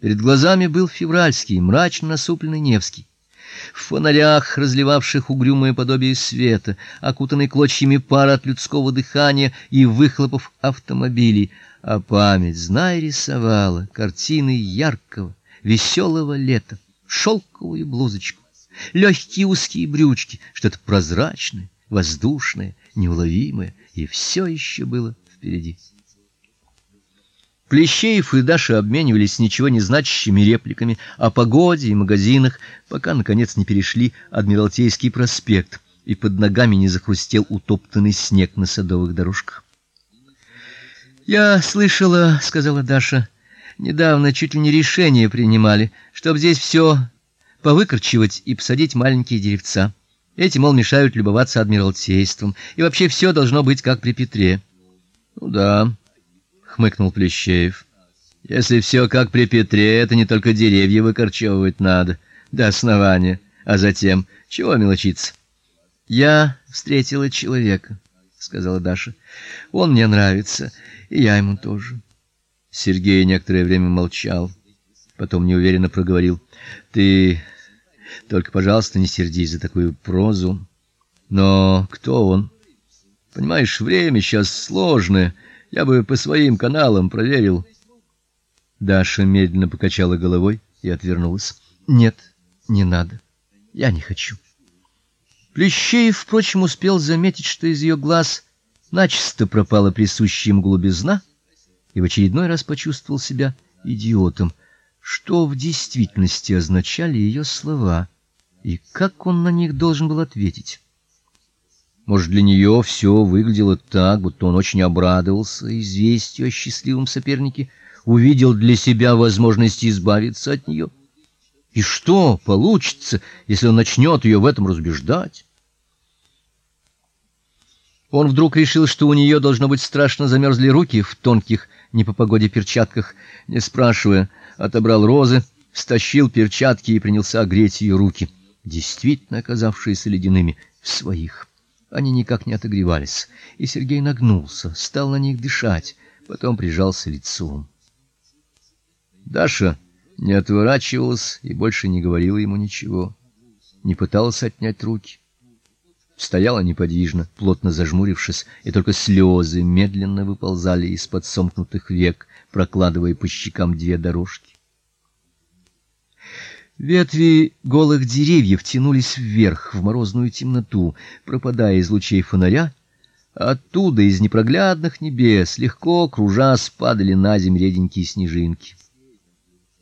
Перед глазами был февральский, мрачно насупленный Невский. В фонарях, разливавших угрюмое подобие света, окутанный клочьями пара от людского дыхания и выхлопов автомобилей, а память, знай, рисовала картины яркого, веселого лета, шелковую блузочку, легкие узкие брючки, что-то прозрачное, воздушное, неуловимое, и все еще было впереди. Плещеев и Даша обменивались ничего не значащими репликами о погоде и магазинах, пока наконец не перешли Адмиралтейский проспект и под ногами не захрустел утоптанный снег на садовых дорожках. Я слышала, сказала Даша, недавно чуть ли не решение принимали, чтобы здесь все повыкорчевать и посадить маленькие деревца. Эти, мол, мешают любоваться адмиралтейством, и вообще все должно быть как при Петре. Ну да, хмыкнул Плещеев. Если все как при Петре, это не только деревья выкорчевывать надо до основания, а затем чего мелочиться? Я встретила человека, сказала Даша. Он мне нравится, и я ему тоже. Сергей некоторое время молчал, потом неуверенно проговорил: "Ты только, пожалуйста, не сердись за такую прозу. Но кто он? Понимаешь, время сейчас сложное. Я бы по своим каналам проверил. Даша медленно покачала головой и отвернулась. Нет, не надо. Я не хочу. Плещеев, впрочем, успел заметить, что из ее глаз начисто пропала присущая им голубизна, и в очередной раз почувствовал себя идиотом. Что в действительности означали ее слова, и как он на них должен был ответить? Может, для нее все выглядело так, будто он очень обрадовался известию о счастливом сопернике, увидел для себя возможность избавиться от нее. И что получится, если он начнет ее в этом разубеждать? Он вдруг решил, что у нее должно быть страшно замерзли руки в тонких, не по погоде перчатках, не спрашивая, отобрал розы, стащил перчатки и принялся греть ее руки, действительно оказавшиеся ледяными в своих. Они никак не отогревались, и Сергей нагнулся, стал на них дышать, потом прижался лицом. Даша не отворачивалась и больше не говорила ему ничего, не пыталась отнять руки. Стояла неподвижно, плотно зажмурившись, и только слезы медленно выползали из-под сомкнутых век, прокладывая по щекам две дорожки. Ветви голых деревьев тянулись вверх в морозную темноту, пропадая из лучей фонаря. Оттуда из непроглядных небес легко кружа спадали на землю реденькие снежинки.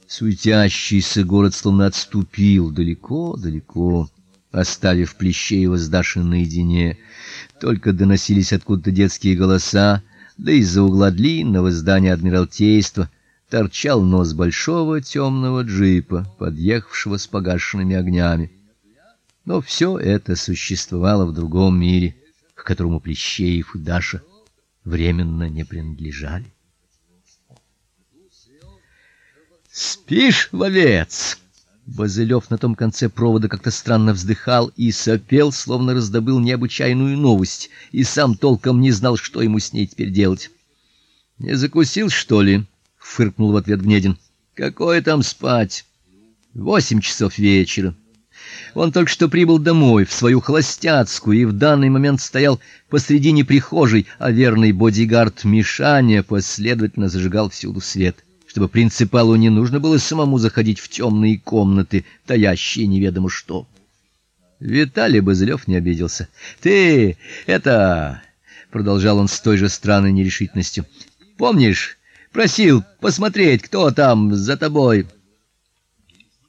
Суетящийся город словно отступил далеко-далеко, оставив Плещеева с Дашей наедине. Только доносились откуда-то детские голоса, да из-за угла длинного здания адмиралтейства торчал нос большого темного джипа, подъехавшего с погашенными огнями. Но все это существовало в другом мире, к которому Плещеев и Даша временно не принадлежали. Спишь, вовец? Базылев на том конце провода как-то странно вздыхал и сопел, словно раздобыл необычайную новость, и сам толком не знал, что ему с ней теперь делать. Не закусил, что ли? Фыркнул в ответ Гнедин. Какое там спать? Восемь часов вечера. Он только что прибыл домой в свою холостяцкую и в данный момент стоял посредине прихожей, а верный бодигард Мишаня последовательно зажигал всюду свет, чтобы принципалу не нужно было самому заходить в темные комнаты, таящие неведомо что. Виталий Базылев не обиделся. Ты это, продолжал он с той же странной нерешительностью. Помнишь, Просил посмотреть, кто там за тобой.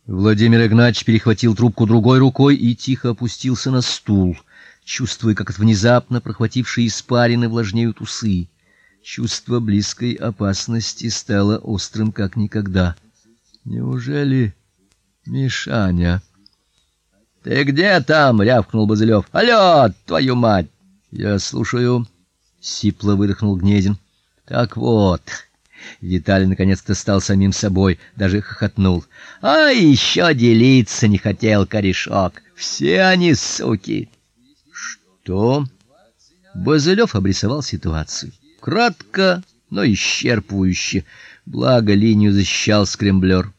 Владимир Игнатьевич перехватил трубку другой рукой и тихо опустился на стул, чувствуя, как от внезапно прохватившей испарины влажнеют усы. Чувство близкой опасности стало острым как никогда. Неужели Мишаня? Ты где там? рявкнул Базылев. Алло, твою мать. Я слушаю, сипло выдохнул Гнедин. Так вот, Виталий наконец-то стал самим собой, даже хохотнул. А еще делиться не хотел корешок. Все они суки. Что? Базылев обрисовал ситуацию. Кратко, но исчерпывающе. Благо линию защищал скремблер.